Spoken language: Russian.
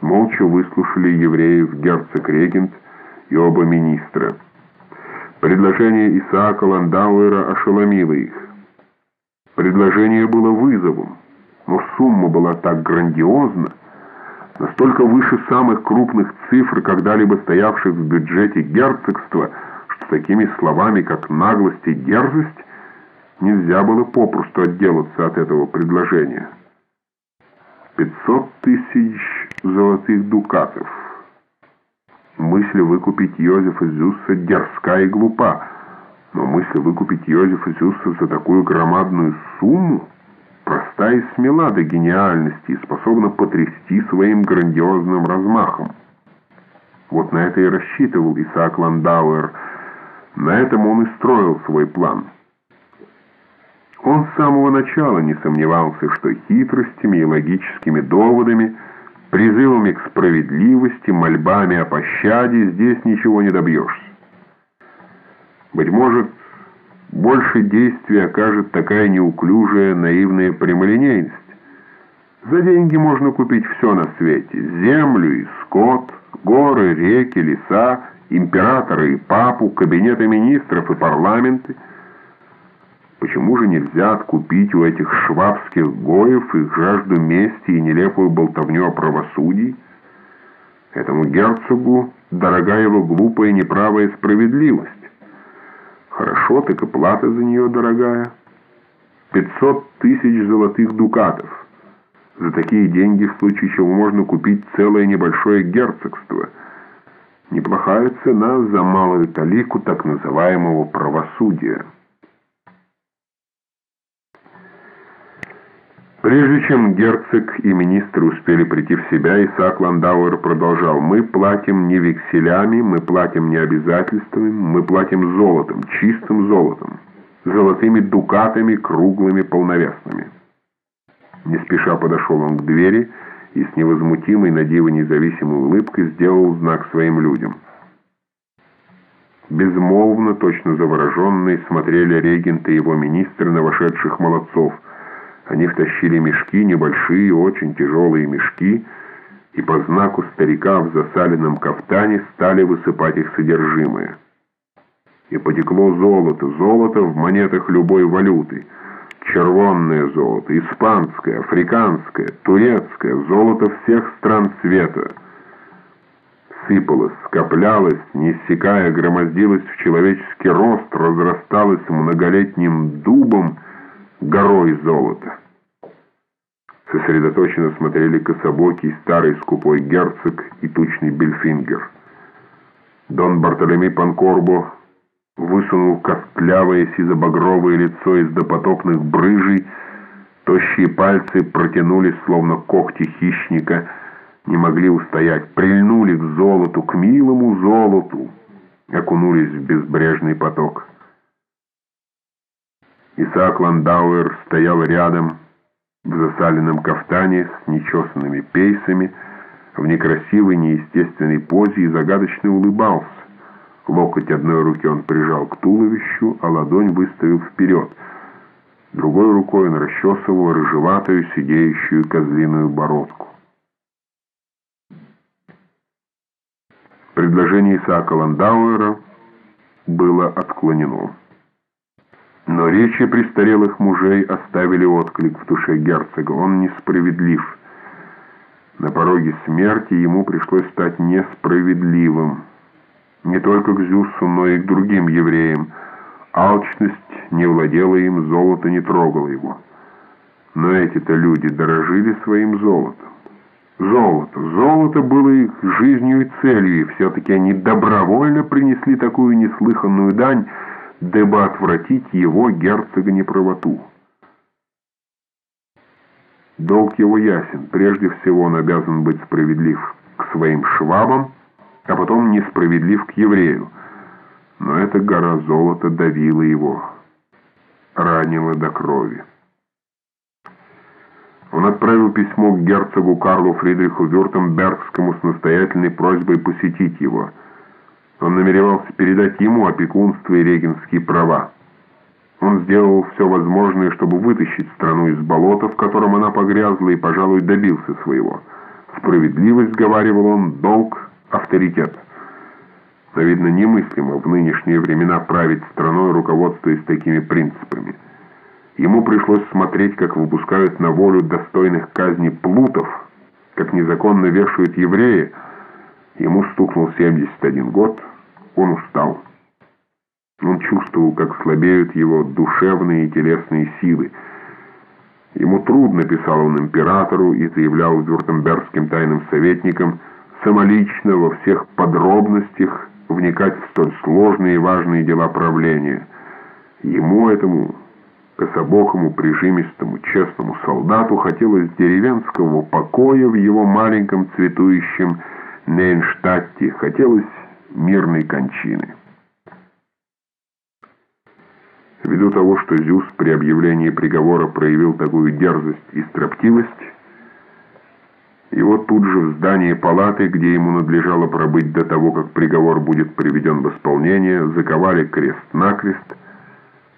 Молча выслушали евреев герцог-регент и оба министра. Предложение Исаака Ландауэра ошеломило их. Предложение было вызовом, но сумма была так грандиозна, настолько выше самых крупных цифр, когда-либо стоявших в бюджете герцогства, что такими словами, как наглость и дерзость, нельзя было попросту отделаться от этого предложения. Пятьсот тысяч золотых дукатов. Мысль выкупить Йозефа Зюсса дерзка и глупа, но мысль выкупить Йозефа Зюсса за такую громадную сумму проста и смела до гениальности и способна потрясти своим грандиозным размахом. Вот на это и рассчитывал Исаак Ландауэр, на этом он и строил свой план. Он с самого начала не сомневался, что хитростями и логическими доводами, призывами к справедливости, мольбами о пощаде здесь ничего не добьешься. Быть может, больше действия окажет такая неуклюжая, наивная прямолинейность. За деньги можно купить все на свете. Землю и скот, горы, реки, леса, императора и папу, кабинеты министров и парламенты. Почему же нельзя откупить у этих швабских гоев их жажду мести и нелепую болтовню о правосудии? Этому герцогу дорога его глупая неправая справедливость. Хорошо, так и плата за нее дорогая. Пятьсот тысяч золотых дукатов. За такие деньги в случае чего можно купить целое небольшое герцогство. Неплохая цена за малую талику так называемого правосудия. Прежде чем герцог и министры успели прийти в себя, Исаак Ландауэр продолжал. «Мы платим не векселями, мы платим не обязательствами, мы платим золотом, чистым золотом, золотыми дукатами, круглыми, полновесными». Не спеша подошел он к двери и с невозмутимой, на диво независимой улыбкой сделал знак своим людям. Безмолвно, точно завороженные, смотрели регенты и его министры на вошедших молодцов – они втащили мешки, небольшие, очень тяжелые мешки, и по знаку старика в засаленном кафтане стали высыпать их содержимое. И потекло золото, золото в монетах любой валюты. Червонное золото, испанское, африканское, турецкое, золото всех стран света. Сыпалось, скоплялось, не иссякая, громоздилось в человеческий рост, разрасталось многолетним дубом, горой золота. Сосредоточенно смотрели кособокий, старый скупой герцог и тучный бельфингер. Дон Бартоломей Панкорбо высунул костлявое сизобагровое лицо из допотопных брыжей, тощие пальцы протянулись, словно когти хищника, не могли устоять, прильнули к золоту, к милому золоту, окунулись в безбрежный поток. Исаак Ландауэр стоял рядом в засаленном кафтане с нечесанными пейсами, в некрасивой, неестественной позе и загадочно улыбался. Локоть одной руки он прижал к туловищу, а ладонь выставил вперед. Другой рукой он расчесывал рыжеватую, сидеющую козлиную бородку. Предложение Исаака Ландауэра было отклонено. Но речи престарелых мужей оставили отклик в душе герцога. Он несправедлив. На пороге смерти ему пришлось стать несправедливым. Не только к Зюссу, но и к другим евреям. Алчность не владела им, золото не трогало его. Но эти-то люди дорожили своим золотом. Золото. Золото было их жизнью и целью, и все-таки они добровольно принесли такую неслыханную дань, дабы отвратить его герцога неправоту. Долг его ясен. Прежде всего он обязан быть справедлив к своим швабам, а потом несправедлив к еврею. Но эта гора золота давила его, ранила до крови. Он отправил письмо к герцогу Карлу Фридриху Вюртембергскому с настоятельной просьбой посетить его – он намеревался передать ему опекунство и регенские права. Он сделал все возможное, чтобы вытащить страну из болота, в котором она погрязла, и, пожалуй, добился своего. Справедливость, говаривал он, долг, авторитет. Но, видно, немыслимо в нынешние времена править страной, руководствуясь такими принципами. Ему пришлось смотреть, как выпускают на волю достойных казни плутов, как незаконно вешают евреи. Ему стукнул 71 год, он устал. Он чувствовал, как слабеют его душевные и телесные силы. Ему трудно, писал он императору и заявлял вюртембергским тайным советникам, самолично во всех подробностях вникать в столь сложные и важные дела правления. Ему, этому кособокому, прижимистому, честному солдату хотелось деревенского покоя в его маленьком цветующем Нейнштадте, хотелось мирной кончины. Ввиду того, что Зюс при объявлении приговора проявил такую дерзость и строптивость, его тут же в здании палаты, где ему надлежало пробыть до того, как приговор будет приведен в исполнение, заковали крест-накрест,